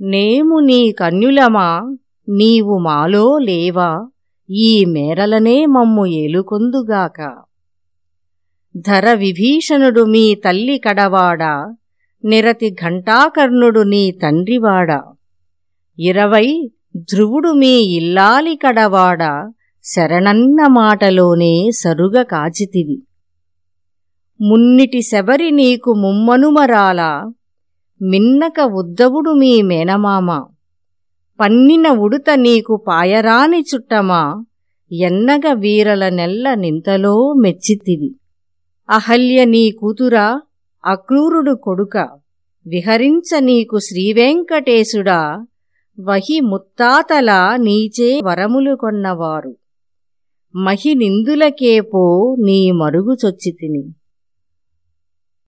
నేము నీ కన్యులమా? నీవు మాలో లేవా? ఈ మేరలనే మమ్ము ఏలుకొందుగాక. ధర విభీషణుడు మీ తల్లి కడవాడా? నిరతి ఘంటాకర్ణుడు నీ తండ్రివాడా? ఇరవై ధ్రువుడు మీ ఇల్లాలి కడవాడా? శరణన్న మాటలోనే సరుగ కాచితివి. మున్నిటి శబరి నీకు ముమ్మనుమరాలా? మిన్నక ఉద్దవుడు మీ మేనమామ. పన్నిన ఉడుత నీకు పాయరాని చుట్టమా? ఎన్నగ వీరల నెల్ల నింతలో మెచ్చితివి. అహల్య నీ కూతురా అక్రూరుడు కొడుక. విహరించ నీకు శ్రీవెంకటేశుడా. వహి ముత్తాతల నీచే వరములు కొన్నవారు. మహి నిందులకేపో నీ మరుగుచొచ్చితిని